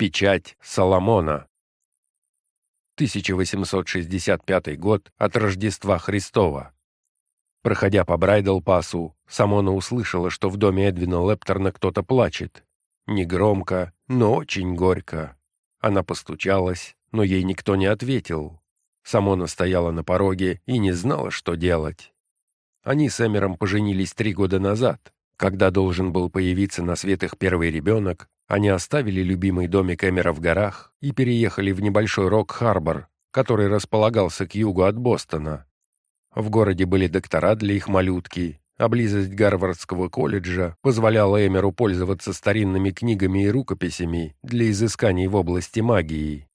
Печать Соломона. 1865 год от Рождества Христова. Проходя по Брайдл-пасу, Самона услышала, что в доме Эдвина Лептерна кто-то плачет. Негромко, но очень горько. Она постучалась, но ей никто не ответил. Самона стояла на пороге и не знала, что делать. Они с Эмером поженились три года назад. Когда должен был появиться на свет их первый ребенок, они оставили любимый домик Эмера в горах и переехали в небольшой Рок-Харбор, который располагался к югу от Бостона. В городе были доктора для их малютки, а близость Гарвардского колледжа позволяла Эмеру пользоваться старинными книгами и рукописями для изысканий в области магии.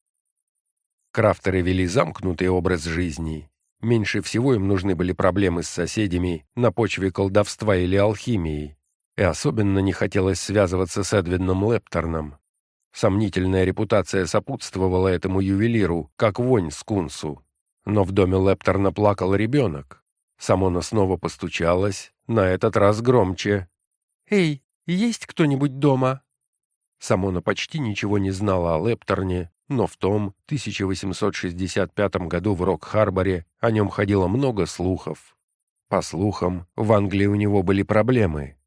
Крафтеры вели замкнутый образ жизни. Меньше всего им нужны были проблемы с соседями на почве колдовства или алхимии и особенно не хотелось связываться с Эдвином Лепторном. Сомнительная репутация сопутствовала этому ювелиру, как вонь скунсу. Но в доме Лепторна плакал ребенок. Самона снова постучалась, на этот раз громче. «Эй, есть кто-нибудь дома?» Самона почти ничего не знала о Лепторне, но в том 1865 году в Рок-Харборе о нем ходило много слухов. По слухам, в Англии у него были проблемы,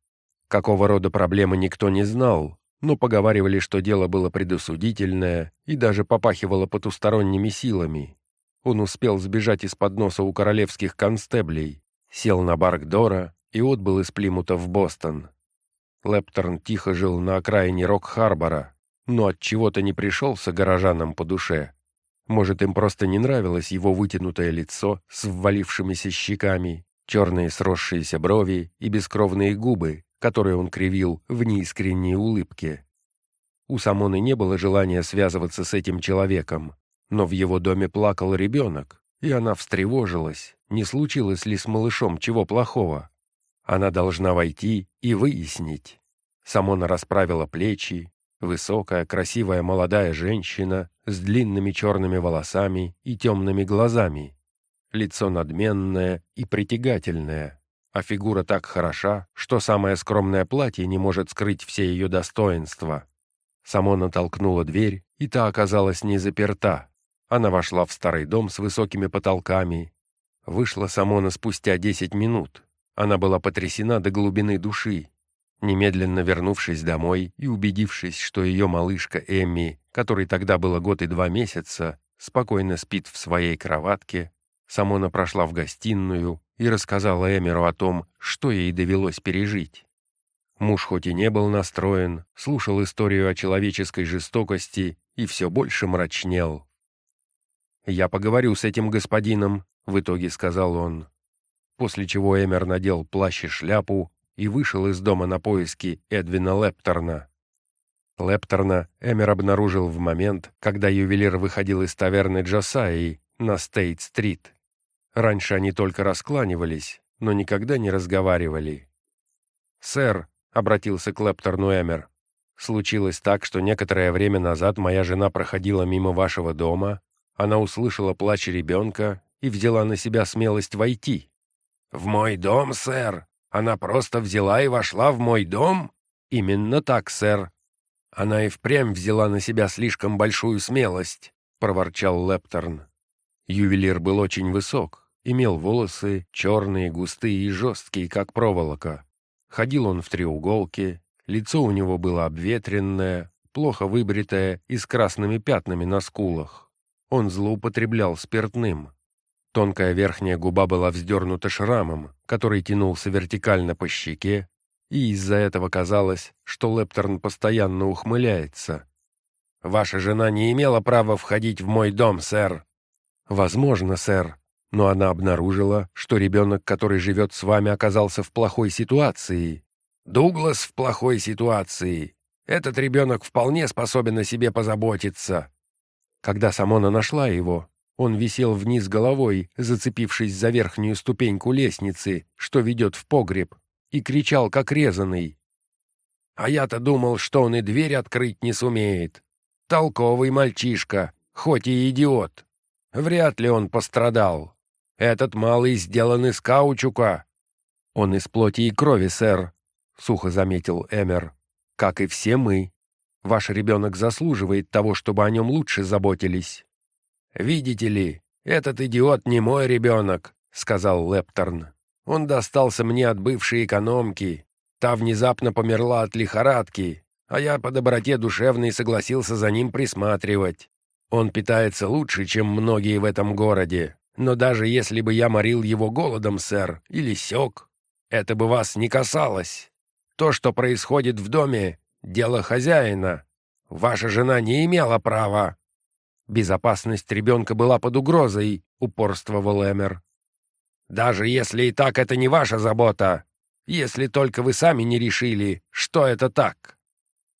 Какого рода проблемы никто не знал, но поговаривали, что дело было предосудительное и даже попахивало потусторонними силами. Он успел сбежать из-под носа у королевских констеблей, сел на Баркдора и отбыл из Плимута в Бостон. Лепторн тихо жил на окраине Рок-Харбора, но от чего то не пришелся горожанам по душе. Может, им просто не нравилось его вытянутое лицо с ввалившимися щеками, черные сросшиеся брови и бескровные губы, которые он кривил в неискренней улыбке. У Самоны не было желания связываться с этим человеком, но в его доме плакал ребенок, и она встревожилась, не случилось ли с малышом чего плохого. Она должна войти и выяснить. Самона расправила плечи, высокая, красивая молодая женщина с длинными черными волосами и темными глазами, лицо надменное и притягательное, а фигура так хороша, что самое скромное платье не может скрыть все ее достоинства. Самона толкнула дверь, и та оказалась не заперта. Она вошла в старый дом с высокими потолками. Вышла Самона спустя десять минут. Она была потрясена до глубины души. Немедленно вернувшись домой и убедившись, что ее малышка Эмми, которой тогда было год и два месяца, спокойно спит в своей кроватке, Самона прошла в гостиную и рассказала Эмеру о том, что ей довелось пережить. Муж хоть и не был настроен, слушал историю о человеческой жестокости и все больше мрачнел. «Я поговорю с этим господином», — в итоге сказал он. После чего Эмер надел плащ и шляпу и вышел из дома на поиски Эдвина Лепторна. Лепторна Эмер обнаружил в момент, когда ювелир выходил из таверны Джосаи на Стейт-стрит. Раньше они только раскланивались, но никогда не разговаривали. «Сэр», — обратился к Лепторну Эмер, — «случилось так, что некоторое время назад моя жена проходила мимо вашего дома, она услышала плач ребенка и взяла на себя смелость войти». «В мой дом, сэр? Она просто взяла и вошла в мой дом?» «Именно так, сэр». «Она и впрямь взяла на себя слишком большую смелость», — проворчал Лепторн. Ювелир был очень высок, Имел волосы черные, густые и жесткие, как проволока. Ходил он в треуголке, лицо у него было обветренное, плохо выбритое и с красными пятнами на скулах. Он злоупотреблял спиртным. Тонкая верхняя губа была вздернута шрамом, который тянулся вертикально по щеке, и из-за этого казалось, что Лепторн постоянно ухмыляется. «Ваша жена не имела права входить в мой дом, сэр». «Возможно, сэр, но она обнаружила, что ребенок, который живет с вами, оказался в плохой ситуации. Дуглас в плохой ситуации. Этот ребенок вполне способен о себе позаботиться. Когда Самона нашла его, он висел вниз головой, зацепившись за верхнюю ступеньку лестницы, что ведет в погреб, и кричал, как резанный. А я-то думал, что он и дверь открыть не сумеет. Толковый мальчишка, хоть и идиот. Вряд ли он пострадал. Этот малый сделан из каучука». «Он из плоти и крови, сэр», — сухо заметил Эмер. «Как и все мы. Ваш ребенок заслуживает того, чтобы о нем лучше заботились». «Видите ли, этот идиот не мой ребенок», — сказал Лепторн. «Он достался мне от бывшей экономки. Та внезапно померла от лихорадки, а я по доброте душевной согласился за ним присматривать. Он питается лучше, чем многие в этом городе, но даже если бы я морил его голодом, сэр, или сёк, это бы вас не касалось. То, что происходит в доме, — дело хозяина. Ваша жена не имела права». «Безопасность ребенка была под угрозой», — упорствовал Эмер. «Даже если и так, это не ваша забота. Если только вы сами не решили, что это так».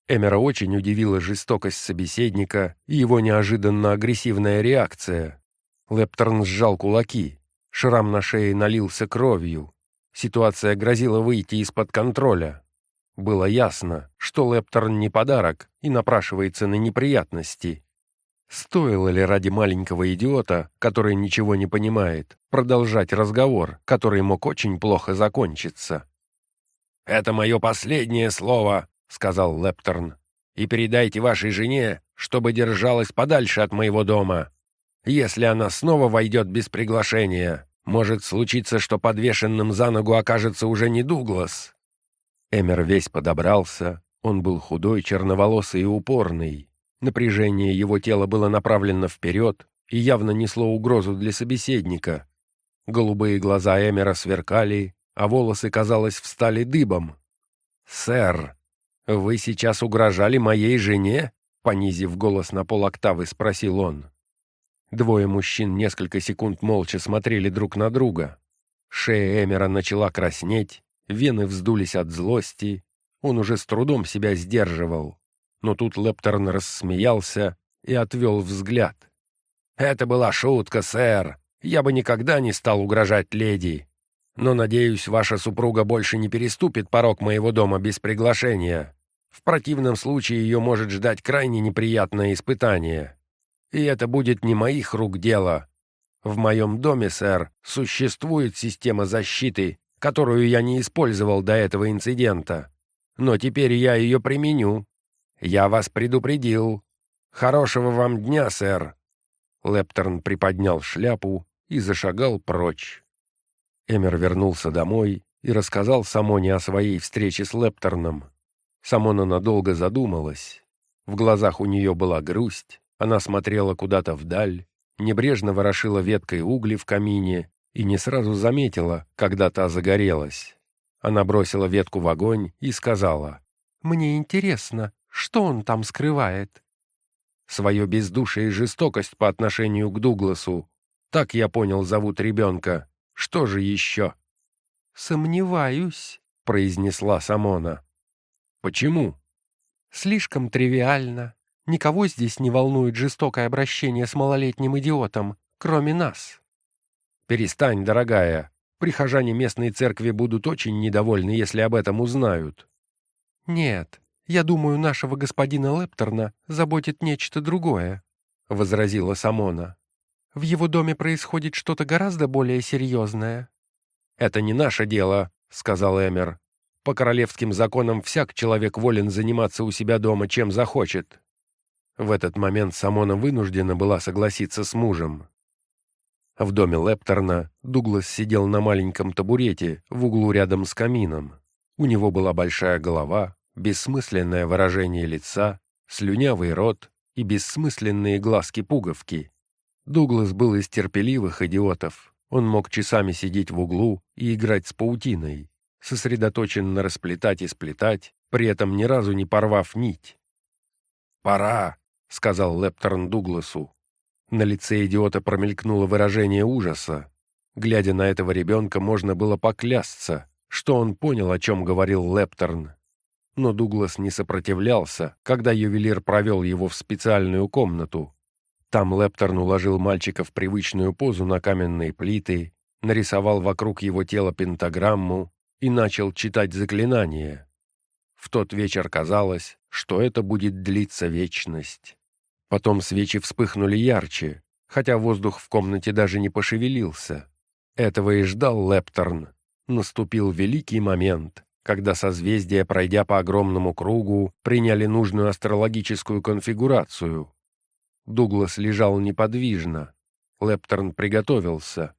Эмера очень удивила жестокость собеседника и его неожиданно агрессивная реакция. Лепторн сжал кулаки. Шрам на шее налился кровью. Ситуация грозила выйти из-под контроля. Было ясно, что Лепторн не подарок и напрашивается на неприятности. Стоило ли ради маленького идиота, который ничего не понимает, продолжать разговор, который мог очень плохо закончиться? «Это мое последнее слово», — сказал Лепторн. «И передайте вашей жене, чтобы держалась подальше от моего дома. Если она снова войдет без приглашения, может случиться, что подвешенным за ногу окажется уже не Дуглас». Эмер весь подобрался. Он был худой, черноволосый и упорный. Напряжение его тела было направлено вперед и явно несло угрозу для собеседника. Голубые глаза Эмера сверкали, а волосы, казалось, встали дыбом. «Сэр, вы сейчас угрожали моей жене?» Понизив голос на полоктавы, спросил он. Двое мужчин несколько секунд молча смотрели друг на друга. Шея Эмера начала краснеть, вены вздулись от злости. Он уже с трудом себя сдерживал. Но тут Лепторн рассмеялся и отвел взгляд. «Это была шутка, сэр. Я бы никогда не стал угрожать леди. Но, надеюсь, ваша супруга больше не переступит порог моего дома без приглашения. В противном случае ее может ждать крайне неприятное испытание. И это будет не моих рук дело. В моем доме, сэр, существует система защиты, которую я не использовал до этого инцидента. Но теперь я ее применю. Я вас предупредил. Хорошего вам дня, сэр». Лепторн приподнял шляпу и зашагал прочь. Эмер вернулся домой и рассказал Самоне о своей встрече с Лепторном. Самона надолго задумалась. В глазах у нее была грусть, она смотрела куда-то вдаль, небрежно ворошила веткой угли в камине и не сразу заметила, когда та загорелась. Она бросила ветку в огонь и сказала, «Мне интересно, что он там скрывает?» Свое бездушие и жестокость по отношению к Дугласу. Так, я понял, зовут ребенка. Что же еще?» «Сомневаюсь», — произнесла Самона. «Почему?» «Слишком тривиально. Никого здесь не волнует жестокое обращение с малолетним идиотом, кроме нас». «Перестань, дорогая. Прихожане местной церкви будут очень недовольны, если об этом узнают». «Нет, я думаю, нашего господина Лепторна заботит нечто другое», — возразила Самона. «В его доме происходит что-то гораздо более серьезное». «Это не наше дело», — сказал Эмер. «По королевским законам всяк человек волен заниматься у себя дома чем захочет». В этот момент Самона вынуждена была согласиться с мужем. В доме Лепторна Дуглас сидел на маленьком табурете в углу рядом с камином. У него была большая голова, бессмысленное выражение лица, слюнявый рот и бессмысленные глазки-пуговки. Дуглас был из терпеливых идиотов. Он мог часами сидеть в углу и играть с паутиной, сосредоточенно расплетать и сплетать, при этом ни разу не порвав нить. «Пора», — сказал Лепторн Дугласу. На лице идиота промелькнуло выражение ужаса. Глядя на этого ребенка, можно было поклясться, что он понял, о чем говорил Лепторн. Но Дуглас не сопротивлялся, когда ювелир провел его в специальную комнату. Там Лепторн уложил мальчика в привычную позу на каменные плиты, нарисовал вокруг его тела пентаграмму и начал читать заклинание. В тот вечер казалось, что это будет длиться вечность. Потом свечи вспыхнули ярче, хотя воздух в комнате даже не пошевелился. Этого и ждал Лепторн. Наступил великий момент, когда созвездия, пройдя по огромному кругу, приняли нужную астрологическую конфигурацию. Дуглас лежал неподвижно. Лепторн приготовился.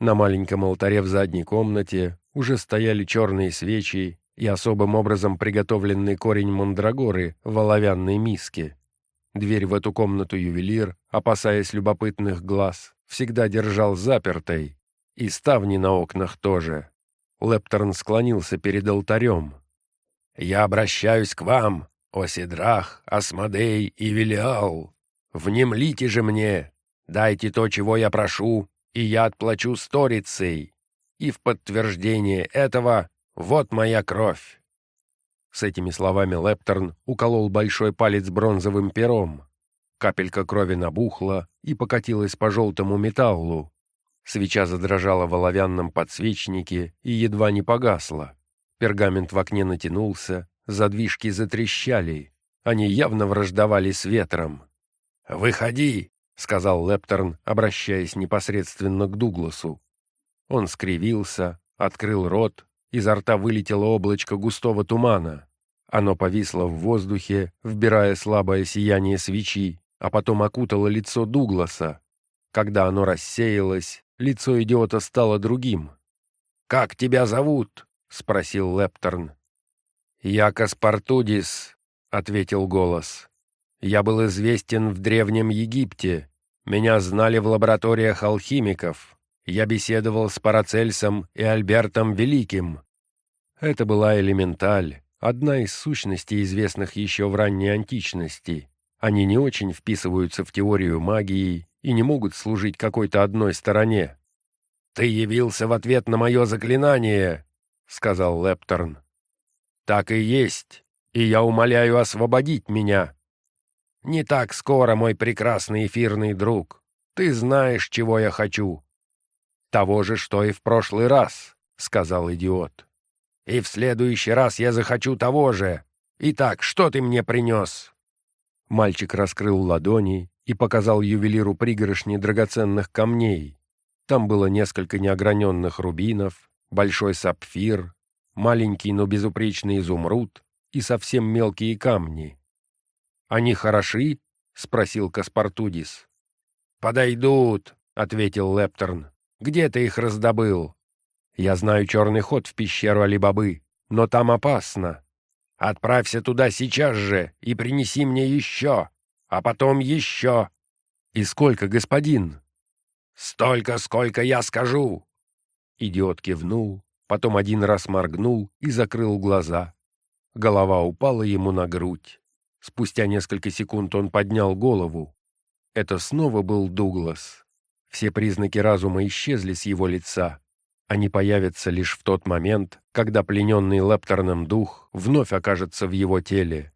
На маленьком алтаре в задней комнате уже стояли черные свечи и особым образом приготовленный корень мандрагоры в оловянной миске. Дверь в эту комнату ювелир, опасаясь любопытных глаз, всегда держал запертой, и ставни на окнах тоже. Лепторн склонился перед алтарем. «Я обращаюсь к вам, о Сидрах, Асмодей и Велиал. Внемлите же мне, дайте то, чего я прошу, и я отплачу сторицей. И в подтверждение этого вот моя кровь». С этими словами Лепторн уколол большой палец бронзовым пером. Капелька крови набухла и покатилась по желтому металлу. Свеча задрожала в оловянном подсвечнике и едва не погасла. Пергамент в окне натянулся, задвижки затрещали. Они явно враждовали с ветром. «Выходи!» — сказал Лепторн, обращаясь непосредственно к Дугласу. Он скривился, открыл рот, изо рта вылетело облачко густого тумана. Оно повисло в воздухе, вбирая слабое сияние свечи, а потом окутало лицо Дугласа. Когда оно рассеялось, лицо идиота стало другим. «Как тебя зовут?» — спросил Лепторн. «Я Каспартудис», — ответил голос. «Я был известен в Древнем Египте. Меня знали в лабораториях алхимиков. Я беседовал с Парацельсом и Альбертом Великим. Это была элементаль, одна из сущностей, известных еще в ранней античности. Они не очень вписываются в теорию магии и не могут служить какой-то одной стороне. «Ты явился в ответ на мое заклинание», — сказал Лепторн. «Так и есть, и я умоляю освободить меня. Не так скоро, мой прекрасный эфирный друг. Ты знаешь, чего я хочу. «Того же, что и в прошлый раз», — сказал идиот. «И в следующий раз я захочу того же. Итак, что ты мне принес?» Мальчик раскрыл ладони и показал ювелиру пригоршни драгоценных камней. Там было несколько неограненных рубинов, большой сапфир, маленький, но безупречный изумруд и совсем мелкие камни. «Они хороши?» — спросил Каспартудис. «Подойдут», — ответил Лепторн. Где ты их раздобыл? Я знаю черный ход в пещеру Алибабы, но там опасно. Отправься туда сейчас же и принеси мне еще, а потом еще. И сколько, господин? Столько, сколько я скажу. Идиот кивнул, потом один раз моргнул и закрыл глаза. Голова упала ему на грудь. Спустя несколько секунд он поднял голову. Это снова был Дуглас. Все признаки разума исчезли с его лица. Они появятся лишь в тот момент, когда плененный Лепторном дух вновь окажется в его теле.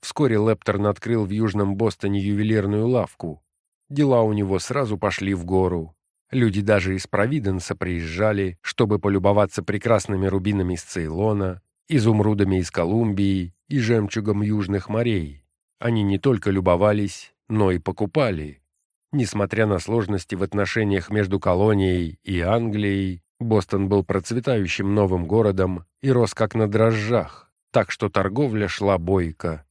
Вскоре Лепторн открыл в Южном Бостоне ювелирную лавку. Дела у него сразу пошли в гору. Люди даже из Провиденса приезжали, чтобы полюбоваться прекрасными рубинами из Цейлона, изумрудами из Колумбии и жемчугом южных морей. Они не только любовались, но и покупали. Несмотря на сложности в отношениях между колонией и Англией, Бостон был процветающим новым городом и рос как на дрожжах, так что торговля шла бойко.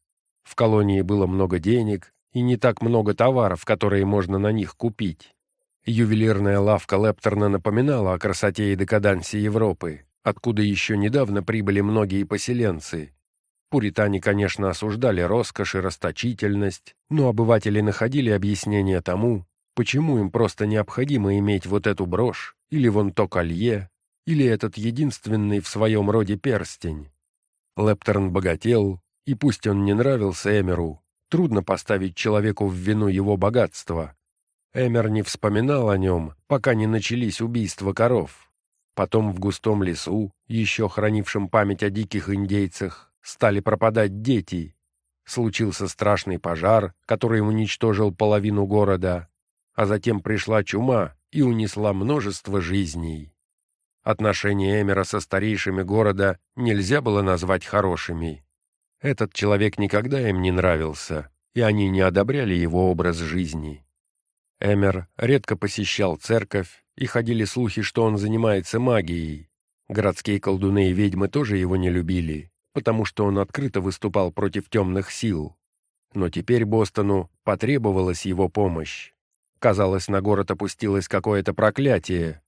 В колонии было много денег и не так много товаров, которые можно на них купить. Ювелирная лавка Лепторна напоминала о красоте и декадансе Европы, откуда еще недавно прибыли многие поселенцы, Пуритане, конечно, осуждали роскошь и расточительность, но обыватели находили объяснение тому, почему им просто необходимо иметь вот эту брошь, или вон то колье, или этот единственный в своем роде перстень. Лептерн богател, и пусть он не нравился Эмеру, трудно поставить человеку в вину его богатства. Эмер не вспоминал о нем, пока не начались убийства коров. Потом в густом лесу, еще хранившем память о диких индейцах, стали пропадать дети. Случился страшный пожар, который уничтожил половину города, а затем пришла чума и унесла множество жизней. Отношения Эмера со старейшими города нельзя было назвать хорошими. Этот человек никогда им не нравился, и они не одобряли его образ жизни. Эмер редко посещал церковь, и ходили слухи, что он занимается магией. Городские колдуны и ведьмы тоже его не любили, потому что он открыто выступал против темных сил. Но теперь Бостону потребовалась его помощь. Казалось, на город опустилось какое-то проклятие.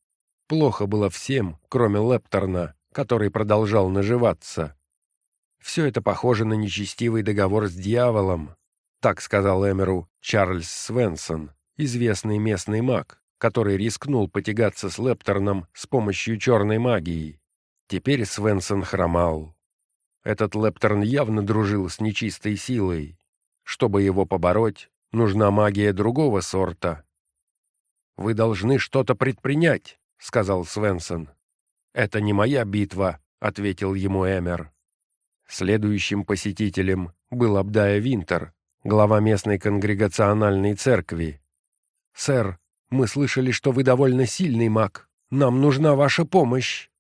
Плохо было всем, кроме Лепторна, который продолжал наживаться. Все это похоже на нечестивый договор с дьяволом, так сказал Эмеру Чарльз Свенсон, известный местный маг, который рискнул потягаться с Лепторном с помощью черной магии. Теперь Свенсон хромал. Этот Лепторн явно дружил с нечистой силой. Чтобы его побороть, нужна магия другого сорта. «Вы должны что-то предпринять», — сказал Свенсон. «Это не моя битва», — ответил ему Эмер. Следующим посетителем был Абдая Винтер, глава местной конгрегациональной церкви. «Сэр, мы слышали, что вы довольно сильный маг. Нам нужна ваша помощь».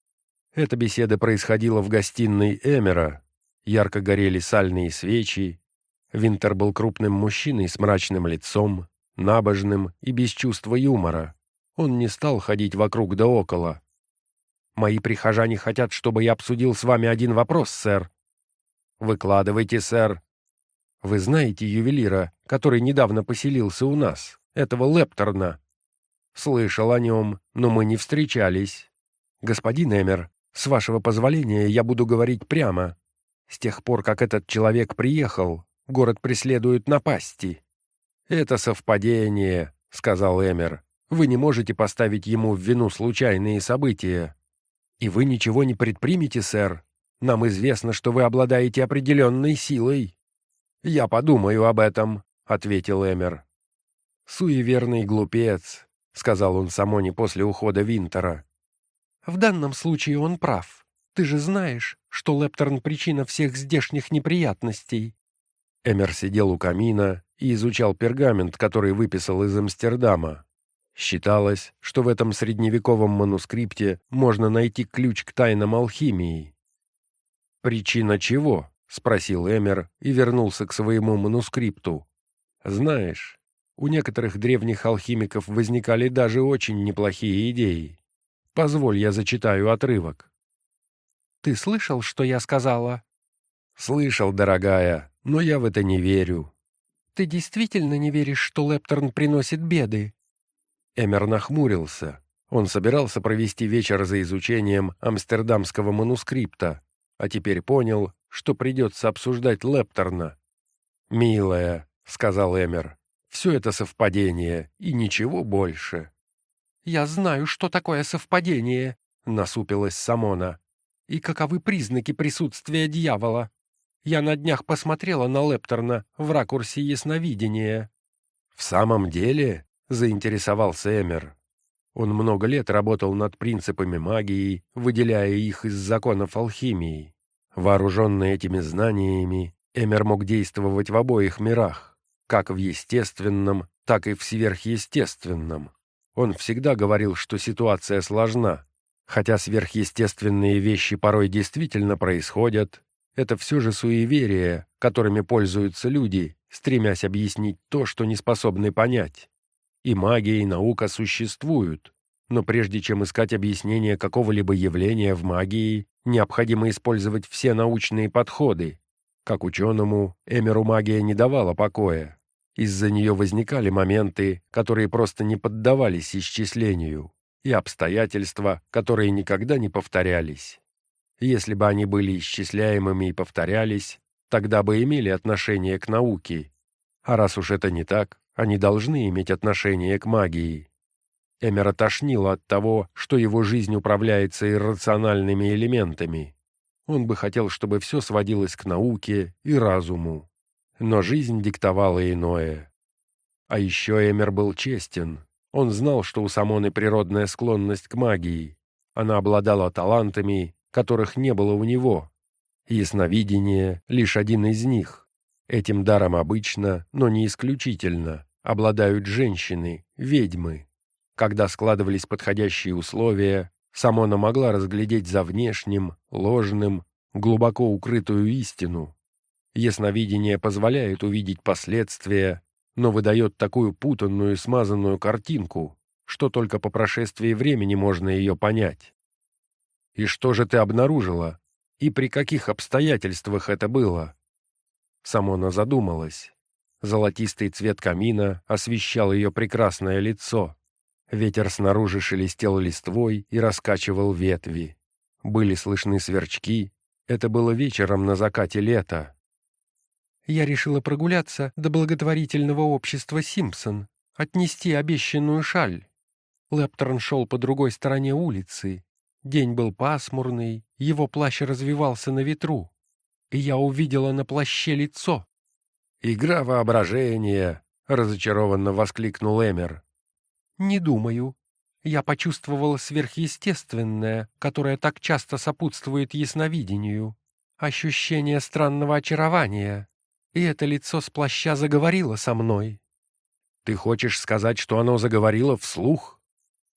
Эта беседа происходила в гостиной Эмера. Ярко горели сальные свечи. Винтер был крупным мужчиной с мрачным лицом, набожным и без чувства юмора. Он не стал ходить вокруг да около. «Мои прихожане хотят, чтобы я обсудил с вами один вопрос, сэр», «Выкладывайте, сэр». «Вы знаете ювелира, который недавно поселился у нас, этого Лепторна?» «Слышал о нем, но мы не встречались. Господин Эмер, с вашего позволения я буду говорить прямо. С тех пор, как этот человек приехал, город преследует напасти». «Это совпадение», — сказал Эмер. «Вы не можете поставить ему в вину случайные события». «И вы ничего не предпримете, сэр?» Нам известно, что вы обладаете определенной силой». «Я подумаю об этом», — ответил Эмер. «Суеверный глупец», — сказал он Самоне после ухода Винтера. «В данном случае он прав. Ты же знаешь, что Лепторн — причина всех здешних неприятностей». Эмер сидел у камина и изучал пергамент, который выписал из Амстердама. Считалось, что в этом средневековом манускрипте можно найти ключ к тайнам алхимии. «Причина чего?» — спросил Эмер и вернулся к своему манускрипту. «Знаешь, у некоторых древних алхимиков возникали даже очень неплохие идеи. Позволь, я зачитаю отрывок». «Ты слышал, что я сказала?» «Слышал, дорогая, но я в это не верю». «Ты действительно не веришь, что Лепторн приносит беды?» Эмер нахмурился. Он собирался провести вечер за изучением амстердамского манускрипта, а теперь понял, что придется обсуждать Лепторна. «Милая», — сказал Эмер, — «все это совпадение и ничего больше». «Я знаю, что такое совпадение», — насупилась Самона. «И каковы признаки присутствия дьявола? Я на днях посмотрела на Лепторна в ракурсе ясновидения». «В самом деле?» — заинтересовался Эмер. Он много лет работал над принципами магии, выделяя их из законов алхимии. Вооруженный этими знаниями, Эмер мог действовать в обоих мирах, как в естественном, так и в сверхъестественном. Он всегда говорил, что ситуация сложна. Хотя сверхъестественные вещи порой действительно происходят, это все же суеверия, которыми пользуются люди, стремясь объяснить то, что не способны понять. И магия, и наука существуют, но прежде чем искать объяснение какого-либо явления в магии, необходимо использовать все научные подходы. Как ученому, Эмеру магия не давала покоя. Из-за нее возникали моменты, которые просто не поддавались исчислению, и обстоятельства, которые никогда не повторялись. Если бы они были исчисляемыми и повторялись, тогда бы имели отношение к науке. А раз уж это не так, они должны иметь отношение к магии. Эмера тошнило от того, что его жизнь управляется иррациональными элементами. Он бы хотел, чтобы все сводилось к науке и разуму. Но жизнь диктовала иное. А еще Эмер был честен. Он знал, что у Самоны природная склонность к магии. Она обладала талантами, которых не было у него. Ясновидение — лишь один из них. Этим даром обычно, но не исключительно, обладают женщины, ведьмы. Когда складывались подходящие условия, Самона могла разглядеть за внешним, ложным, глубоко укрытую истину. Ясновидение позволяет увидеть последствия, но выдает такую путанную и смазанную картинку, что только по прошествии времени можно ее понять. И что же ты обнаружила? И при каких обстоятельствах это было?» Самона задумалась. Золотистый цвет камина освещал ее прекрасное лицо. Ветер снаружи шелестел листвой и раскачивал ветви. Были слышны сверчки. Это было вечером на закате лета. Я решила прогуляться до благотворительного общества «Симпсон», отнести обещанную шаль. Лепторн шел по другой стороне улицы. День был пасмурный, его плащ развивался на ветру. И я увидела на плаще лицо. «Игра воображения!» — разочарованно воскликнул Эмер. «Не думаю. Я почувствовала сверхъестественное, которое так часто сопутствует ясновидению. Ощущение странного очарования. И это лицо с плаща заговорило со мной. Ты хочешь сказать, что оно заговорило вслух?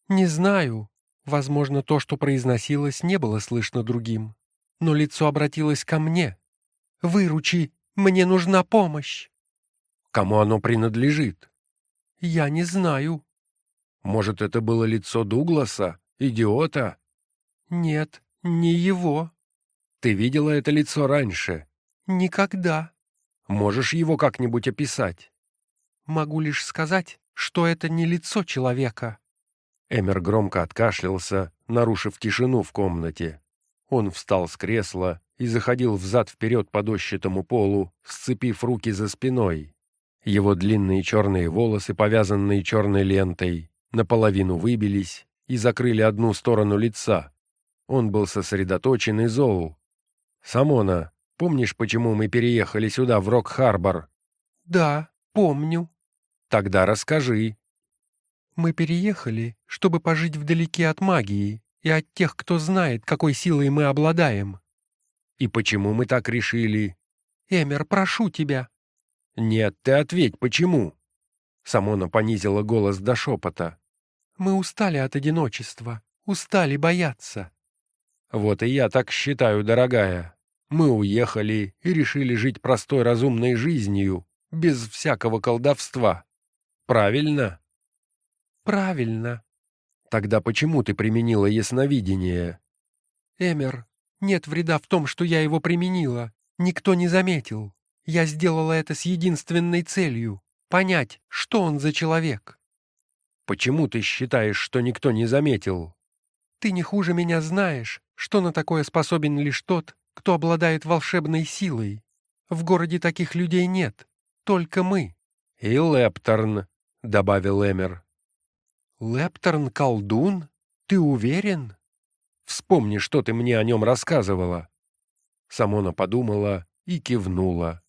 Не знаю. Возможно, то, что произносилось, не было слышно другим. Но лицо обратилось ко мне. «Выручи! Мне нужна помощь!» Кому оно принадлежит? Я не знаю. Может, это было лицо Дугласа, идиота? Нет, не его. Ты видела это лицо раньше? Никогда. Можешь его как-нибудь описать? Могу лишь сказать, что это не лицо человека. Эмер громко откашлялся, нарушив тишину в комнате. Он встал с кресла и заходил взад-вперед по дощатому полу, сцепив руки за спиной. Его длинные черные волосы, повязанные черной лентой, наполовину выбились и закрыли одну сторону лица. Он был сосредоточен и зол. «Самона, помнишь, почему мы переехали сюда, в Рок-Харбор?» «Да, помню». Тогда расскажи. Мы переехали, чтобы пожить вдалеке от магии и от тех, кто знает, какой силой мы обладаем. И почему мы так решили? Эмер, прошу тебя. Нет, ты ответь, почему? Самона понизила голос до шепота. Мы устали от одиночества, устали бояться. Вот и я так считаю, дорогая. Мы уехали и решили жить простой разумной жизнью, без всякого колдовства. Правильно? Правильно. Тогда почему ты применила ясновидение? Эмер, нет вреда в том, что я его применила. Никто не заметил. Я сделала это с единственной целью — понять, что он за человек. Почему ты считаешь, что никто не заметил? Ты не хуже меня знаешь, что на такое способен лишь тот, кто обладает волшебной силой. В городе таких людей нет, только мы. И Лепторн, — добавил Эмер. «Лепторн колдун? Ты уверен?» «Вспомни, что ты мне о нем рассказывала». Самона подумала и кивнула.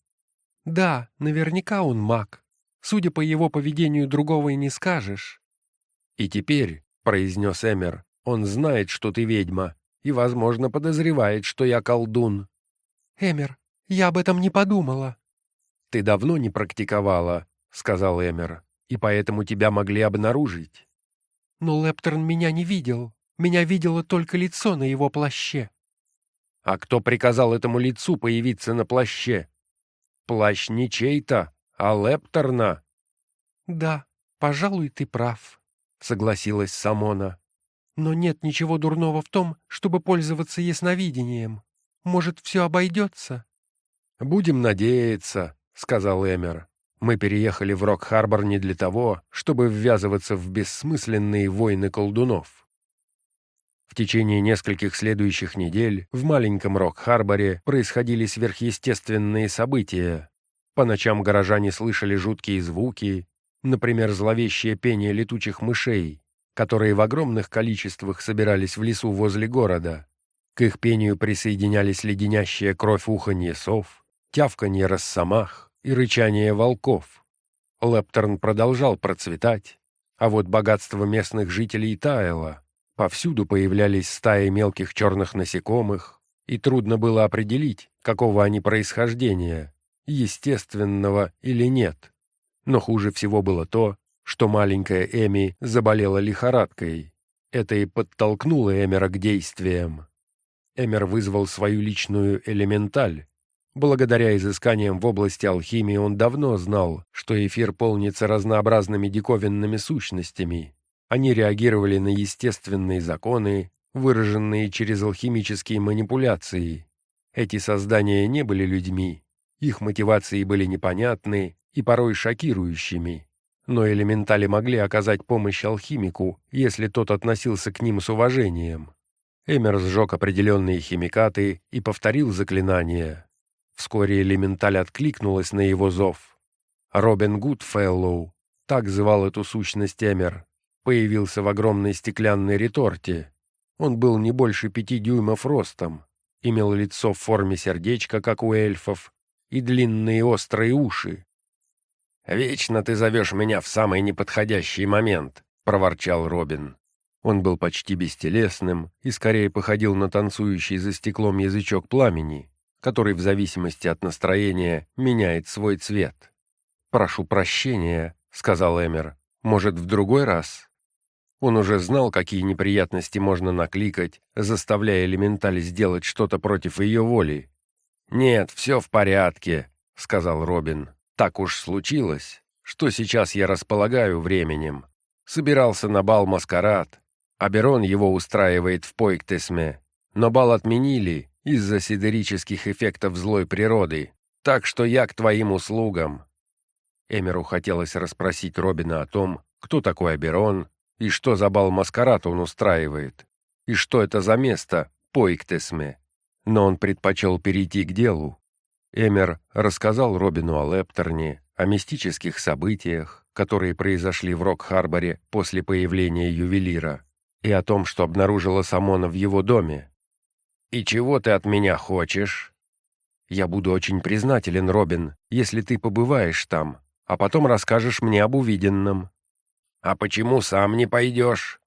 «Да, наверняка он маг. Судя по его поведению, другого и не скажешь». «И теперь», — произнес Эмер, — «он знает, что ты ведьма, и, возможно, подозревает, что я колдун». «Эмер, я об этом не подумала». «Ты давно не практиковала», — сказал Эмер и поэтому тебя могли обнаружить. Но Лепторн меня не видел. Меня видело только лицо на его плаще. А кто приказал этому лицу появиться на плаще? Плащ не чей-то, а Лепторна. Да, пожалуй, ты прав, согласилась Самона. Но нет ничего дурного в том, чтобы пользоваться ясновидением. Может, все обойдется? Будем надеяться, сказал Эмер. Мы переехали в Рок-Харбор не для того, чтобы ввязываться в бессмысленные войны колдунов. В течение нескольких следующих недель в маленьком Рок-Харборе происходили сверхъестественные события. По ночам горожане слышали жуткие звуки, например, зловещее пение летучих мышей, которые в огромных количествах собирались в лесу возле города. К их пению присоединялись леденящая кровь уханье сов, тявканье росомах, и рычание волков. Лепторн продолжал процветать, а вот богатство местных жителей таяло. Повсюду появлялись стаи мелких черных насекомых, и трудно было определить, какого они происхождения, естественного или нет. Но хуже всего было то, что маленькая Эми заболела лихорадкой. Это и подтолкнуло Эмера к действиям. Эмер вызвал свою личную элементаль, Благодаря изысканиям в области алхимии он давно знал, что эфир полнится разнообразными диковинными сущностями. Они реагировали на естественные законы, выраженные через алхимические манипуляции. Эти создания не были людьми, их мотивации были непонятны и порой шокирующими. Но элементали могли оказать помощь алхимику, если тот относился к ним с уважением. Эмер сжег определенные химикаты и повторил заклинание. Вскоре элементаль откликнулась на его зов. Робин Гудфеллоу, так звал эту сущность Эмер, появился в огромной стеклянной реторте. Он был не больше пяти дюймов ростом, имел лицо в форме сердечка, как у эльфов, и длинные острые уши. «Вечно ты зовешь меня в самый неподходящий момент», — проворчал Робин. Он был почти бестелесным и скорее походил на танцующий за стеклом язычок пламени, который в зависимости от настроения меняет свой цвет. «Прошу прощения», — сказал Эмер. «Может, в другой раз?» Он уже знал, какие неприятности можно накликать, заставляя элементаль сделать что-то против ее воли. «Нет, все в порядке», — сказал Робин. «Так уж случилось, что сейчас я располагаю временем. Собирался на бал «Маскарад». Аберон его устраивает в Пойктесме. Но бал отменили из-за сидерических эффектов злой природы. Так что я к твоим услугам». Эмеру хотелось расспросить Робина о том, кто такой Аберон, и что за бал маскарад он устраивает? И что это за место, Поиктесме? Но он предпочел перейти к делу. Эмер рассказал Робину о Лепторне, о мистических событиях, которые произошли в Рок-Харборе после появления ювелира, и о том, что обнаружила Самона в его доме. «И чего ты от меня хочешь?» «Я буду очень признателен, Робин, если ты побываешь там, а потом расскажешь мне об увиденном». «А почему сам не пойдешь?»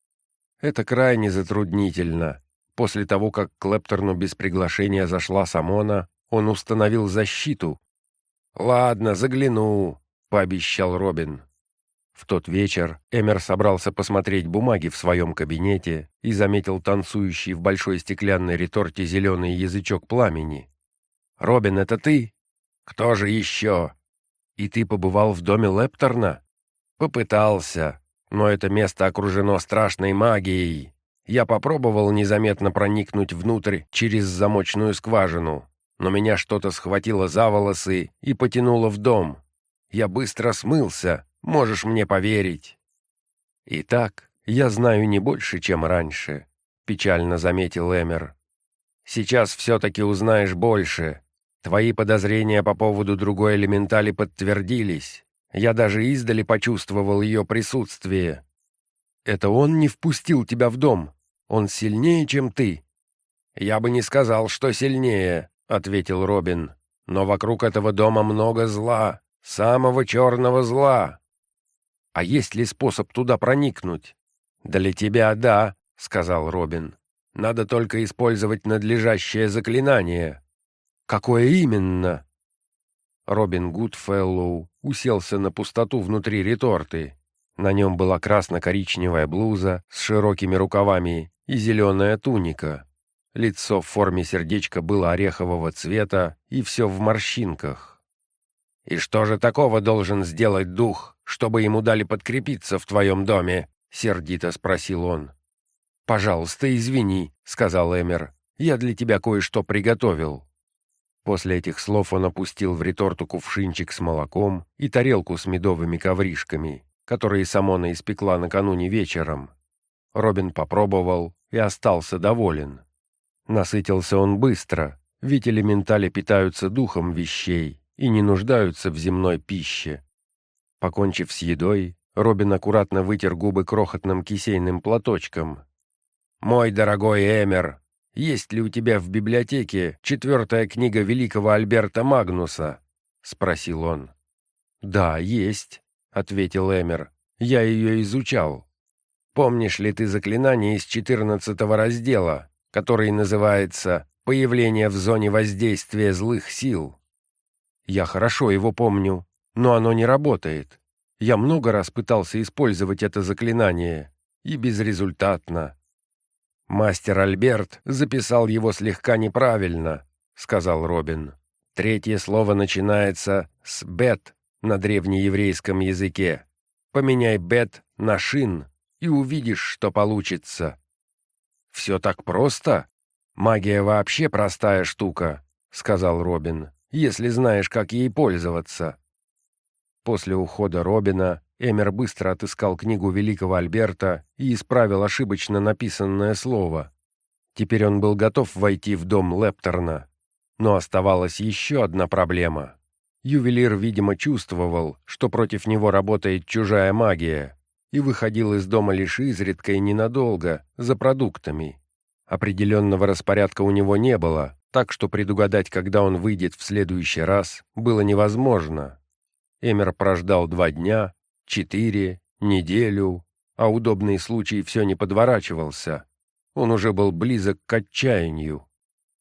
«Это крайне затруднительно. После того, как к Клэпторну без приглашения зашла Самона, он установил защиту». «Ладно, загляну», — пообещал Робин. В тот вечер Эмер собрался посмотреть бумаги в своем кабинете и заметил танцующий в большой стеклянной реторте зеленый язычок пламени. «Робин, это ты?» «Кто же еще?» «И ты побывал в доме Лепторна?» «Попытался но это место окружено страшной магией. Я попробовал незаметно проникнуть внутрь через замочную скважину, но меня что-то схватило за волосы и потянуло в дом. Я быстро смылся, можешь мне поверить. Итак, я знаю не больше, чем раньше, печально заметил Эмер. Сейчас все-таки узнаешь больше. Твои подозрения по поводу другой элементали подтвердились. Я даже издали почувствовал ее присутствие. Это он не впустил тебя в дом. Он сильнее, чем ты. Я бы не сказал, что сильнее, ответил Робин. Но вокруг этого дома много зла, самого черного зла. А есть ли способ туда проникнуть? Для тебя да, сказал Робин. Надо только использовать надлежащее заклинание. Какое именно? Робин Гудфеллоу уселся на пустоту внутри реторты. На нем была красно-коричневая блуза с широкими рукавами и зеленая туника. Лицо в форме сердечка было орехового цвета и все в морщинках. «И что же такого должен сделать дух, чтобы ему дали подкрепиться в твоем доме?» — сердито спросил он. «Пожалуйста, извини», — сказал Эмер. «Я для тебя кое-что приготовил». После этих слов он опустил в реторту кувшинчик с молоком и тарелку с медовыми ковришками, которые Самона испекла накануне вечером. Робин попробовал и остался доволен. Насытился он быстро, ведь элементали питаются духом вещей и не нуждаются в земной пище. Покончив с едой, Робин аккуратно вытер губы крохотным кисейным платочком. «Мой дорогой Эмер, есть ли у тебя в библиотеке четвертая книга великого Альберта Магнуса?» — спросил он. «Да, есть», — ответил Эмер. «Я ее изучал. Помнишь ли ты заклинание из четырнадцатого раздела, который называется «Появление в зоне воздействия злых сил»?» «Я хорошо его помню, но оно не работает. Я много раз пытался использовать это заклинание, и безрезультатно. «Мастер Альберт записал его слегка неправильно», — сказал Робин. «Третье слово начинается с «бет» на древнееврейском языке. Поменяй «бет» на «шин» и увидишь, что получится». Все так просто? Магия вообще простая штука», — сказал Робин, «если знаешь, как ей пользоваться». После ухода Робина Эмер быстро отыскал книгу великого Альберта и исправил ошибочно написанное слово. Теперь он был готов войти в дом Лептерна. Но оставалась еще одна проблема. Ювелир, видимо, чувствовал, что против него работает чужая магия, и выходил из дома лишь изредка и ненадолго, за продуктами. Определенного распорядка у него не было, так что предугадать, когда он выйдет в следующий раз, было невозможно. Эмер прождал два дня, четыре, неделю, а удобный случай все не подворачивался. Он уже был близок к отчаянию.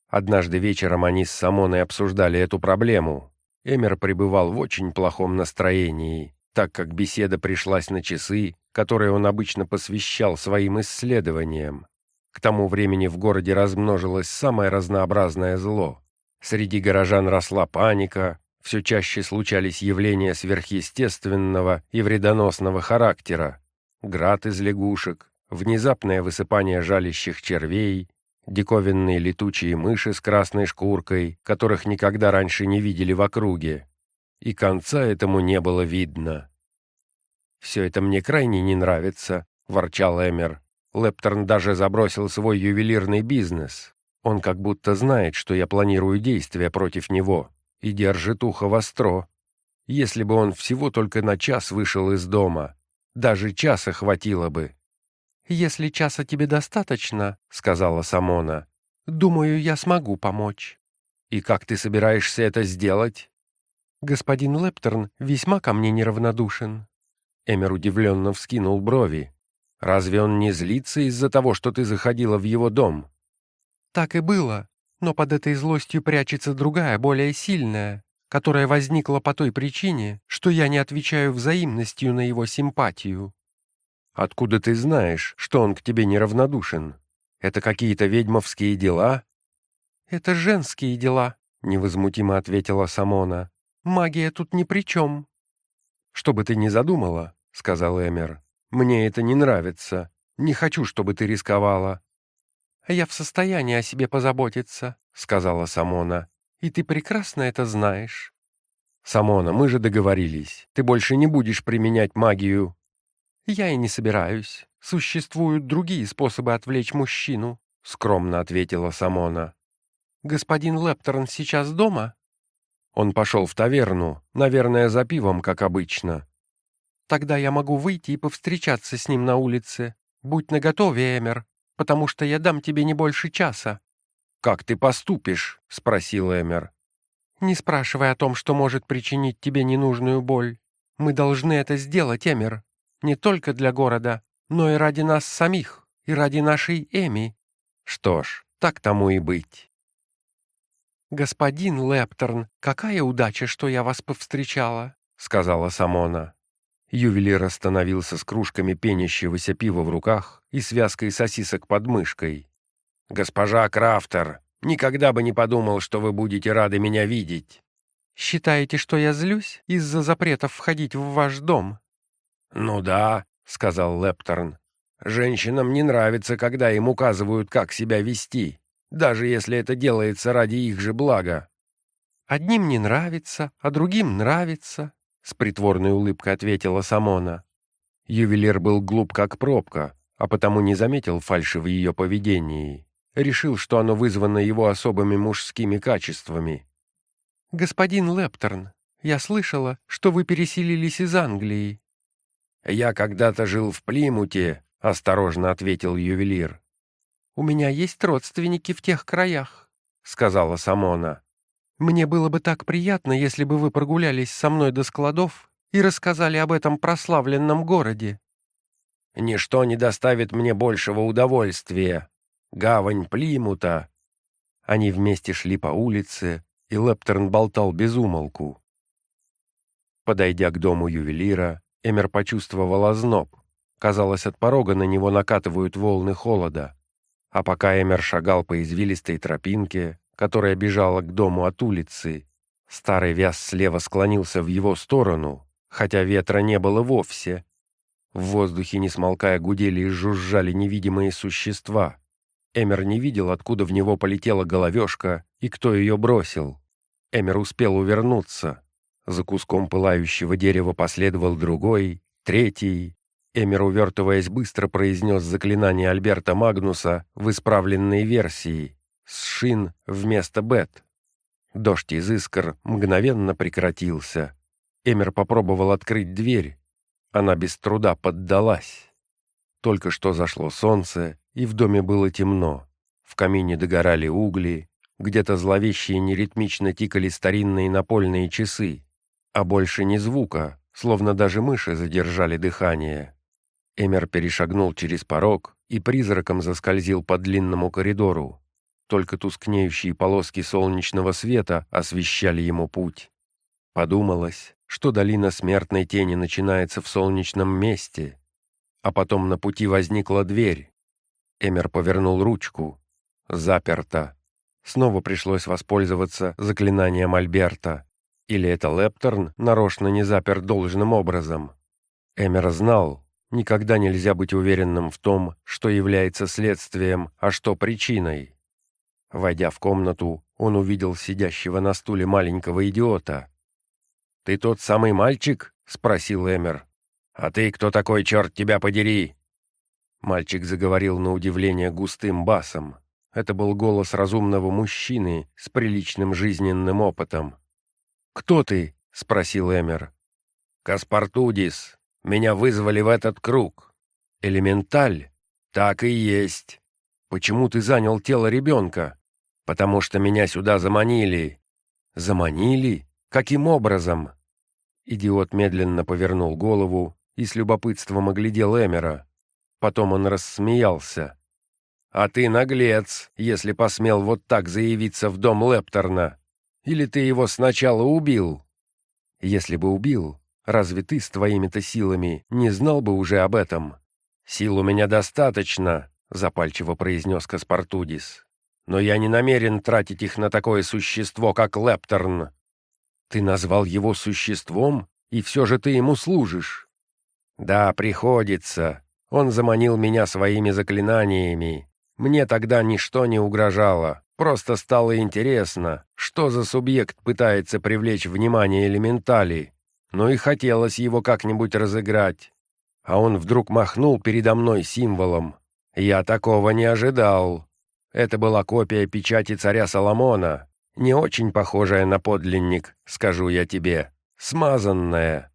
Однажды вечером они с Самоной обсуждали эту проблему. Эмер пребывал в очень плохом настроении, так как беседа пришлась на часы, которые он обычно посвящал своим исследованиям. К тому времени в городе размножилось самое разнообразное зло. Среди горожан росла паника, все чаще случались явления сверхъестественного и вредоносного характера. Град из лягушек, внезапное высыпание жалящих червей, диковинные летучие мыши с красной шкуркой, которых никогда раньше не видели в округе. И конца этому не было видно. «Все это мне крайне не нравится», — ворчал Эмер. Лептерн даже забросил свой ювелирный бизнес. Он как будто знает, что я планирую действия против него и держит ухо востро. Если бы он всего только на час вышел из дома, даже часа хватило бы. «Если часа тебе достаточно, — сказала Самона, — думаю, я смогу помочь». «И как ты собираешься это сделать?» «Господин Лептерн весьма ко мне неравнодушен». Эмер удивленно вскинул брови. «Разве он не злится из-за того, что ты заходила в его дом?» «Так и было. Но под этой злостью прячется другая, более сильная, которая возникла по той причине, что я не отвечаю взаимностью на его симпатию. Откуда ты знаешь, что он к тебе неравнодушен? Это какие-то ведьмовские дела? Это женские дела, невозмутимо ответила Самона. Магия тут ни при чем. Что бы ты ни задумала, сказал Эмер, мне это не нравится. Не хочу, чтобы ты рисковала. «Я в состоянии о себе позаботиться», — сказала Самона. «И ты прекрасно это знаешь». «Самона, мы же договорились. Ты больше не будешь применять магию». «Я и не собираюсь. Существуют другие способы отвлечь мужчину», — скромно ответила Самона. «Господин Лепторн сейчас дома?» Он пошел в таверну, наверное, за пивом, как обычно. «Тогда я могу выйти и повстречаться с ним на улице. Будь наготове, Эмер потому что я дам тебе не больше часа». «Как ты поступишь?» — спросил Эмер. «Не спрашивай о том, что может причинить тебе ненужную боль. Мы должны это сделать, Эмер. Не только для города, но и ради нас самих, и ради нашей Эми». «Что ж, так тому и быть». «Господин Лептерн, какая удача, что я вас повстречала», — сказала Самона. Ювелир остановился с кружками пенящегося пива в руках и связкой сосисок под мышкой. «Госпожа Крафтер, никогда бы не подумал, что вы будете рады меня видеть». «Считаете, что я злюсь из-за запретов входить в ваш дом?» «Ну да», — сказал Лепторн. «Женщинам не нравится, когда им указывают, как себя вести, даже если это делается ради их же блага». «Одним не нравится, а другим нравится», с притворной улыбкой ответила Самона. Ювелир был глуп как пробка, а потому не заметил фальши в ее поведении. Решил, что оно вызвано его особыми мужскими качествами. «Господин Лепторн, я слышала, что вы переселились из Англии». «Я когда-то жил в Плимуте», — осторожно ответил ювелир. «У меня есть родственники в тех краях», — сказала Самона. Мне было бы так приятно, если бы вы прогулялись со мной до складов и рассказали об этом прославленном городе». «Ничто не доставит мне большего удовольствия. Гавань Плимута». Они вместе шли по улице, и Лептерн болтал без умолку. Подойдя к дому ювелира, Эмер почувствовал озноб. Казалось, от порога на него накатывают волны холода. А пока Эмер шагал по извилистой тропинке, которая бежала к дому от улицы. Старый вяз слева склонился в его сторону, хотя ветра не было вовсе. В воздухе, не смолкая, гудели и жужжали невидимые существа. Эмер не видел, откуда в него полетела головешка и кто ее бросил. Эмер успел увернуться. За куском пылающего дерева последовал другой, третий. Эмер, увертываясь, быстро произнес заклинание Альберта Магнуса в исправленной версии, с шин вместо бет. Дождь из искр мгновенно прекратился. Эмер попробовал открыть дверь. Она без труда поддалась. Только что зашло солнце, и в доме было темно. В камине догорали угли, где-то зловещие неритмично тикали старинные напольные часы, а больше ни звука, словно даже мыши задержали дыхание. Эмер перешагнул через порог и призраком заскользил по длинному коридору. Только тускнеющие полоски солнечного света освещали ему путь. Подумалось, что долина смертной тени начинается в солнечном месте, а потом на пути возникла дверь. Эмер повернул ручку. Заперто. Снова пришлось воспользоваться заклинанием Альберта. Или это Лепторн нарочно не запер должным образом? Эмер знал, никогда нельзя быть уверенным в том, что является следствием, а что причиной. Войдя в комнату, он увидел сидящего на стуле маленького идиота. «Ты тот самый мальчик?» — спросил Эмер. «А ты кто такой, черт тебя подери?» Мальчик заговорил на удивление густым басом. Это был голос разумного мужчины с приличным жизненным опытом. «Кто ты?» — спросил Эмер. «Каспартудис. Меня вызвали в этот круг. Элементаль? Так и есть. Почему ты занял тело ребенка?» Потому что меня сюда заманили». «Заманили? Каким образом?» Идиот медленно повернул голову и с любопытством оглядел Эмера. Потом он рассмеялся. «А ты наглец, если посмел вот так заявиться в дом Лепторна. Или ты его сначала убил?» «Если бы убил, разве ты с твоими-то силами не знал бы уже об этом?» «Сил у меня достаточно», — запальчиво произнес Каспартудис но я не намерен тратить их на такое существо, как Лепторн. Ты назвал его существом, и все же ты ему служишь. Да, приходится. Он заманил меня своими заклинаниями. Мне тогда ничто не угрожало. Просто стало интересно, что за субъект пытается привлечь внимание элементали. Но и хотелось его как-нибудь разыграть. А он вдруг махнул передо мной символом. Я такого не ожидал. Это была копия печати царя Соломона, не очень похожая на подлинник, скажу я тебе, смазанная.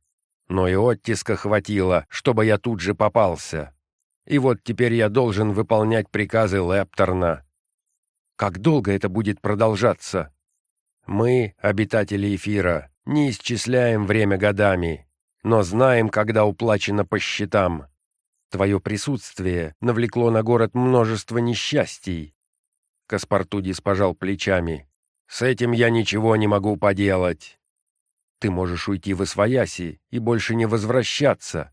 Но и оттиска хватило, чтобы я тут же попался. И вот теперь я должен выполнять приказы Лепторна. Как долго это будет продолжаться? Мы, обитатели эфира, не исчисляем время годами, но знаем, когда уплачено по счетам. Твое присутствие навлекло на город множество несчастий, Каспартудис пожал плечами. «С этим я ничего не могу поделать. Ты можешь уйти в Освояси и больше не возвращаться.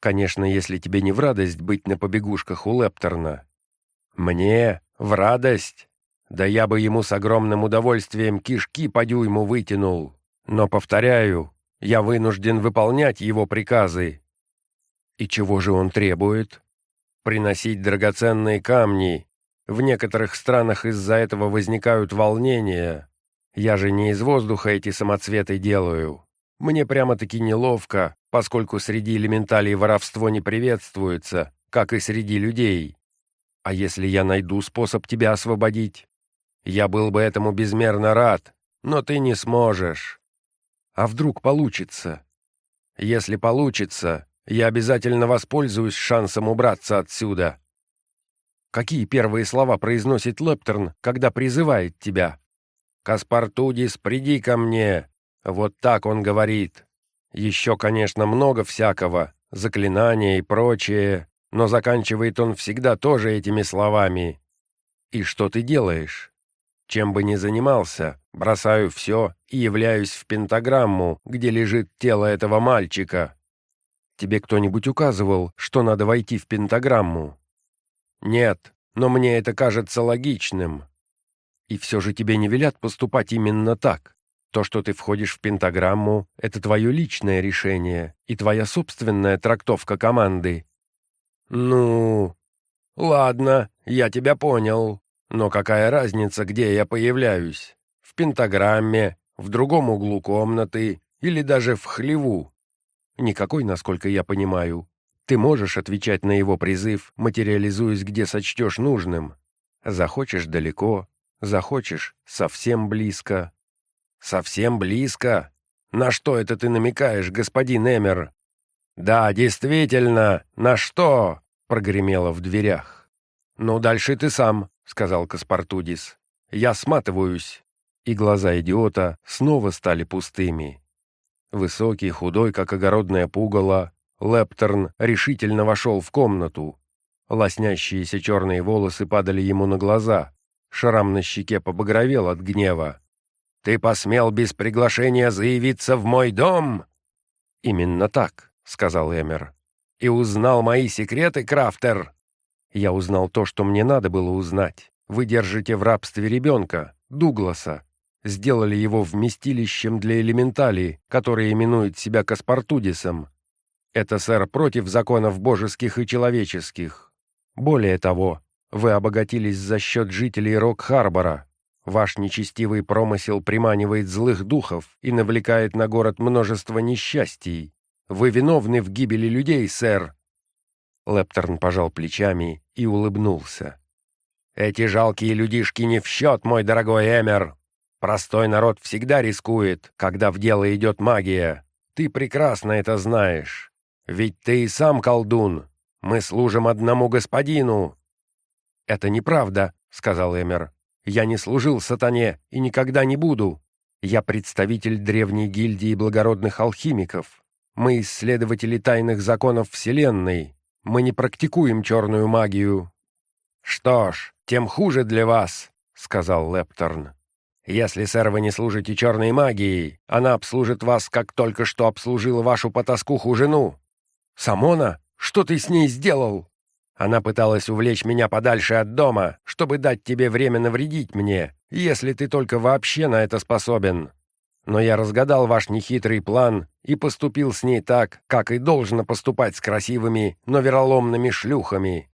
Конечно, если тебе не в радость быть на побегушках у Лепторна. Мне? В радость? Да я бы ему с огромным удовольствием кишки по дюйму вытянул. Но, повторяю, я вынужден выполнять его приказы. И чего же он требует? Приносить драгоценные камни в некоторых странах из-за этого возникают волнения. Я же не из воздуха эти самоцветы делаю. Мне прямо-таки неловко, поскольку среди элементалей воровство не приветствуется, как и среди людей. А если я найду способ тебя освободить? Я был бы этому безмерно рад, но ты не сможешь. А вдруг получится? Если получится, я обязательно воспользуюсь шансом убраться отсюда. Какие первые слова произносит Лептерн, когда призывает тебя? «Каспартудис, приди ко мне!» Вот так он говорит. Еще, конечно, много всякого, заклинания и прочее, но заканчивает он всегда тоже этими словами. И что ты делаешь? Чем бы ни занимался, бросаю все и являюсь в пентаграмму, где лежит тело этого мальчика. Тебе кто-нибудь указывал, что надо войти в пентаграмму? «Нет, но мне это кажется логичным». «И все же тебе не велят поступать именно так. То, что ты входишь в пентаграмму, это твое личное решение и твоя собственная трактовка команды». «Ну...» Ладно, я тебя понял. Но какая разница, где я появляюсь? В пентаграмме, в другом углу комнаты или даже в хлеву? Никакой, насколько я понимаю. Ты можешь отвечать на его призыв, материализуясь, где сочтешь нужным. Захочешь далеко, захочешь совсем близко. Совсем близко? На что это ты намекаешь, господин Эмер? Да, действительно, на что? Прогремело в дверях. Ну, дальше ты сам, сказал Каспартудис. Я сматываюсь. И глаза идиота снова стали пустыми. Высокий, худой, как огородное пугало, Лептерн решительно вошел в комнату. Лоснящиеся черные волосы падали ему на глаза. Шрам на щеке побагровел от гнева. «Ты посмел без приглашения заявиться в мой дом?» «Именно так», — сказал Эмер. «И узнал мои секреты, Крафтер?» «Я узнал то, что мне надо было узнать. Вы держите в рабстве ребенка, Дугласа. Сделали его вместилищем для элементалей, которые именуют себя Каспартудисом. Это, сэр, против законов божеских и человеческих. Более того, вы обогатились за счет жителей Рок-Харбора, Ваш нечестивый промысел приманивает злых духов и навлекает на город множество несчастий. Вы виновны в гибели людей, сэр!» Лептерн пожал плечами и улыбнулся. «Эти жалкие людишки не в счет, мой дорогой Эмер. Простой народ всегда рискует, когда в дело идет магия. Ты прекрасно это знаешь. Ведь ты и сам колдун. Мы служим одному господину». «Это неправда», — сказал Эмер. Я не служил сатане и никогда не буду. Я представитель древней гильдии благородных алхимиков. Мы исследователи тайных законов Вселенной. Мы не практикуем черную магию». «Что ж, тем хуже для вас», — сказал Лепторн. «Если, сэр, вы не служите черной магией, она обслужит вас, как только что обслужила вашу потаскуху жену». «Самона, что ты с ней сделал?» Она пыталась увлечь меня подальше от дома, чтобы дать тебе время навредить мне, если ты только вообще на это способен. Но я разгадал ваш нехитрый план и поступил с ней так, как и должно поступать с красивыми, но вероломными шлюхами».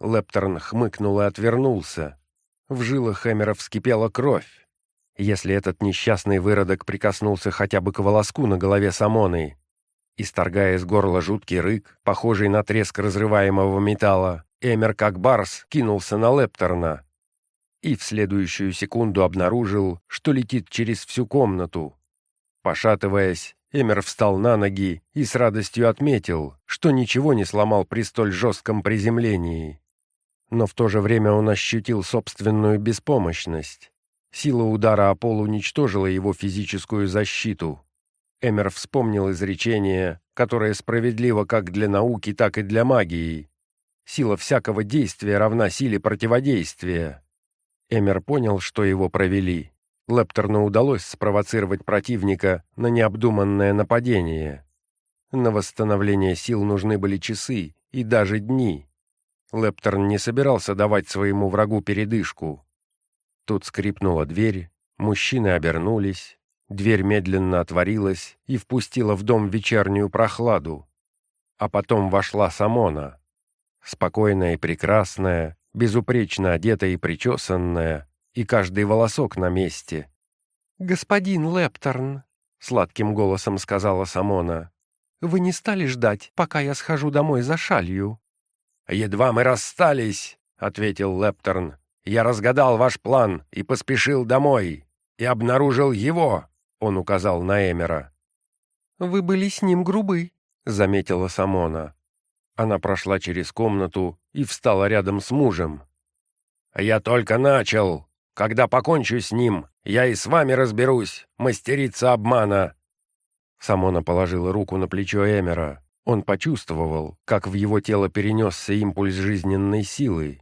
Лептерн хмыкнул и отвернулся. В жилах Хэмера вскипела кровь. Если этот несчастный выродок прикоснулся хотя бы к волоску на голове Самоны, Исторгая из горла жуткий рык, похожий на треск разрываемого металла, Эмер, как барс, кинулся на Лепторна и в следующую секунду обнаружил, что летит через всю комнату. Пошатываясь, Эмер встал на ноги и с радостью отметил, что ничего не сломал при столь жестком приземлении. Но в то же время он ощутил собственную беспомощность. Сила удара о пол уничтожила его физическую защиту. Эмер вспомнил изречение, которое справедливо как для науки, так и для магии. Сила всякого действия равна силе противодействия. Эмер понял, что его провели. Лептерну удалось спровоцировать противника на необдуманное нападение. На восстановление сил нужны были часы и даже дни. Лептерн не собирался давать своему врагу передышку. Тут скрипнула дверь, мужчины обернулись. Дверь медленно отворилась и впустила в дом вечернюю прохладу. А потом вошла Самона. Спокойная и прекрасная, безупречно одетая и причесанная, и каждый волосок на месте. «Господин Лепторн», — сладким голосом сказала Самона, — «вы не стали ждать, пока я схожу домой за шалью?» «Едва мы расстались», — ответил Лепторн. «Я разгадал ваш план и поспешил домой, и обнаружил его, он указал на Эмера. «Вы были с ним грубы», — заметила Самона. Она прошла через комнату и встала рядом с мужем. «Я только начал. Когда покончу с ним, я и с вами разберусь, мастерица обмана». Самона положила руку на плечо Эмера. Он почувствовал, как в его тело перенесся импульс жизненной силы.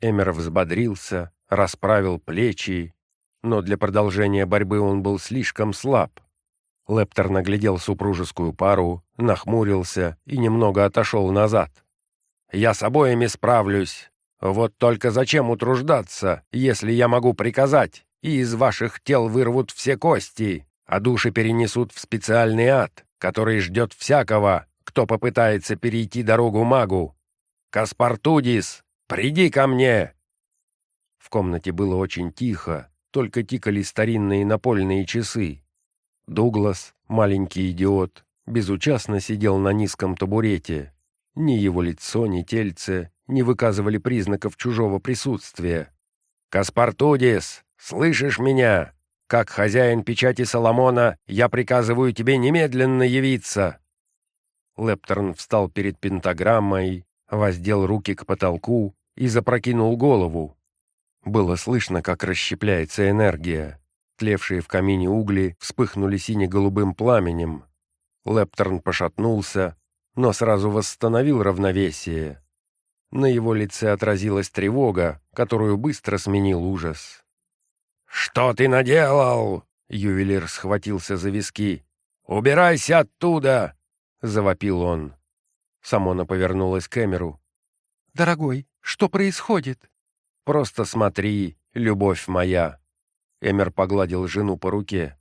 Эмер взбодрился, расправил плечи но для продолжения борьбы он был слишком слаб. Лептер наглядел супружескую пару, нахмурился и немного отошел назад. «Я с обоими справлюсь. Вот только зачем утруждаться, если я могу приказать, и из ваших тел вырвут все кости, а души перенесут в специальный ад, который ждет всякого, кто попытается перейти дорогу магу. Каспартудис, Приди ко мне!» В комнате было очень тихо, только тикали старинные напольные часы. Дуглас, маленький идиот, безучастно сидел на низком табурете. Ни его лицо, ни тельце не выказывали признаков чужого присутствия. «Каспартудис, слышишь меня? Как хозяин печати Соломона, я приказываю тебе немедленно явиться!» Лептерн встал перед пентаграммой, воздел руки к потолку и запрокинул голову. Было слышно, как расщепляется энергия. Тлевшие в камине угли вспыхнули сине-голубым пламенем. Лептерн пошатнулся, но сразу восстановил равновесие. На его лице отразилась тревога, которую быстро сменил ужас. «Что ты наделал?» — ювелир схватился за виски. «Убирайся оттуда!» — завопил он. Самона повернулась к Эмеру. «Дорогой, что происходит?» «Просто смотри, любовь моя!» Эмер погладил жену по руке.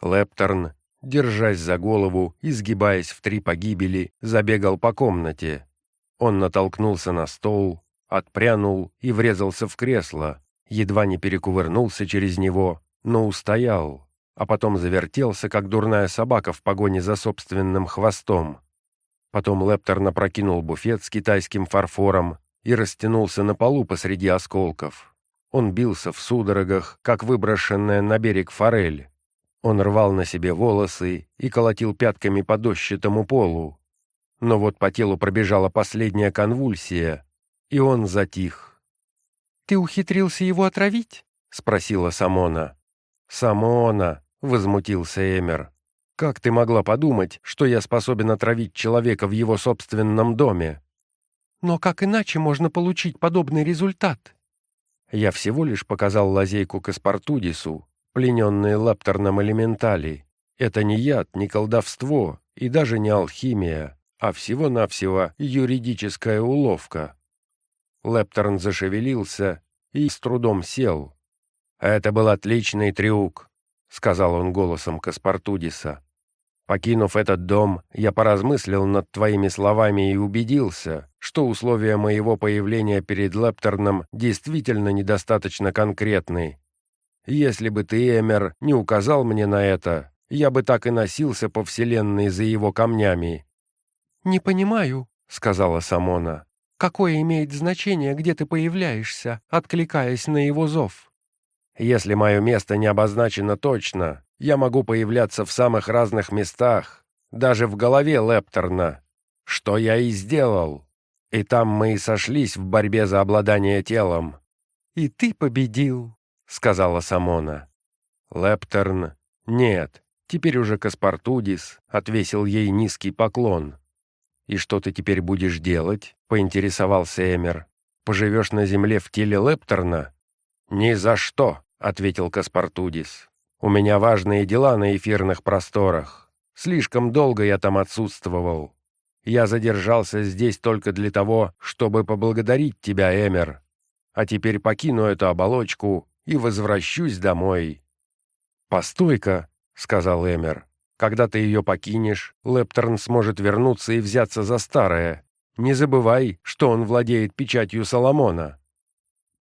Лептерн, держась за голову и сгибаясь в три погибели, забегал по комнате. Он натолкнулся на стол, отпрянул и врезался в кресло, едва не перекувырнулся через него, но устоял, а потом завертелся, как дурная собака в погоне за собственным хвостом. Потом Лептер напрокинул буфет с китайским фарфором и растянулся на полу посреди осколков. Он бился в судорогах, как выброшенная на берег форель. Он рвал на себе волосы и колотил пятками по дощатому полу. Но вот по телу пробежала последняя конвульсия, и он затих. «Ты ухитрился его отравить?» — спросила Самона. «Самона!» — возмутился Эмер. «Как ты могла подумать, что я способен отравить человека в его собственном доме?» «Но как иначе можно получить подобный результат?» Я всего лишь показал лазейку Каспартудису, плененные лапторном элементали. Это не яд, не колдовство и даже не алхимия, а всего-навсего юридическая уловка. Лепторн зашевелился и с трудом сел. «Это был отличный трюк», — сказал он голосом Каспартудиса. Покинув этот дом, я поразмыслил над твоими словами и убедился, что условия моего появления перед Лептерном действительно недостаточно конкретны. Если бы ты, Эмер, не указал мне на это, я бы так и носился по вселенной за его камнями». «Не понимаю», — сказала Самона. «Какое имеет значение, где ты появляешься, откликаясь на его зов?» «Если мое место не обозначено точно, я могу появляться в самых разных местах, даже в голове Лептерна, что я и сделал. И там мы и сошлись в борьбе за обладание телом. «И ты победил», — сказала Самона. Лептерн «Нет, теперь уже Каспартудис» отвесил ей низкий поклон. «И что ты теперь будешь делать?» — поинтересовался Эмер. «Поживешь на земле в теле Лептерна?» «Ни за что», — ответил Каспартудис. У меня важные дела на эфирных просторах. Слишком долго я там отсутствовал. Я задержался здесь только для того, чтобы поблагодарить тебя, Эмер. А теперь покину эту оболочку и возвращусь домой». «Постой-ка», — сказал Эмер. «Когда ты ее покинешь, Лептерн сможет вернуться и взяться за старое. Не забывай, что он владеет печатью Соломона».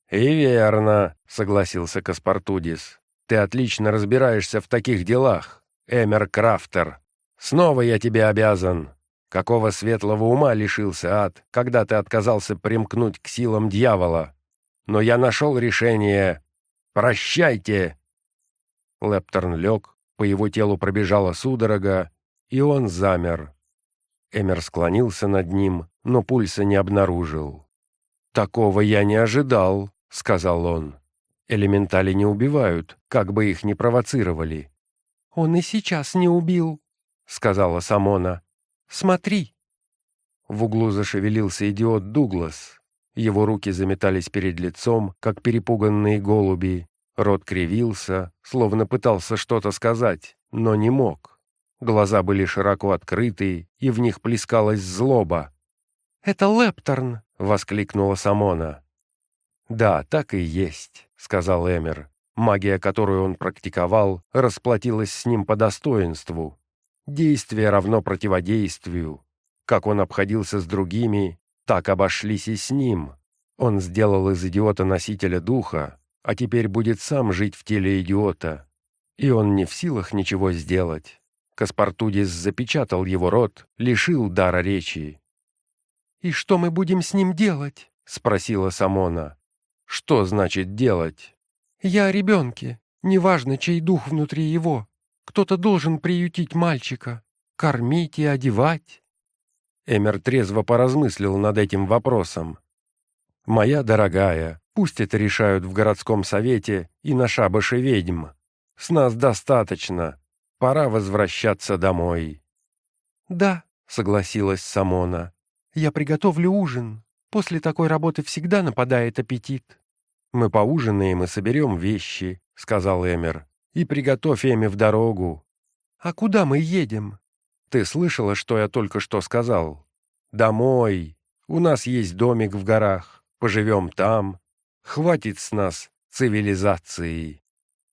«И верно», — согласился Каспартудис. Ты отлично разбираешься в таких делах, Эмер Крафтер. Снова я тебе обязан. Какого светлого ума лишился ад, когда ты отказался примкнуть к силам дьявола? Но я нашел решение. Прощайте!» Лептерн лег, по его телу пробежала судорога, и он замер. Эмер склонился над ним, но пульса не обнаружил. «Такого я не ожидал», — сказал он. Элементали не убивают, как бы их ни провоцировали. «Он и сейчас не убил», — сказала Самона. «Смотри». В углу зашевелился идиот Дуглас. Его руки заметались перед лицом, как перепуганные голуби. Рот кривился, словно пытался что-то сказать, но не мог. Глаза были широко открыты, и в них плескалась злоба. «Это Лепторн!» — воскликнула Самона. «Да, так и есть», — сказал Эмер. Магия, которую он практиковал, расплатилась с ним по достоинству. Действие равно противодействию. Как он обходился с другими, так обошлись и с ним. Он сделал из идиота носителя духа, а теперь будет сам жить в теле идиота. И он не в силах ничего сделать. Каспартудис запечатал его рот, лишил дара речи. «И что мы будем с ним делать?» — спросила Самона. «Что значит делать?» «Я о ребенке. Неважно, чей дух внутри его. Кто-то должен приютить мальчика, кормить и одевать». Эмер трезво поразмыслил над этим вопросом. «Моя дорогая, пусть это решают в городском совете и на шабаше ведьм. С нас достаточно. Пора возвращаться домой». «Да», — согласилась Самона. «Я приготовлю ужин. После такой работы всегда нападает аппетит». «Мы поужинаем и соберем вещи», — сказал Эмер. «И приготовь Эми в дорогу». «А куда мы едем?» «Ты слышала, что я только что сказал?» «Домой. У нас есть домик в горах. Поживем там. Хватит с нас цивилизации».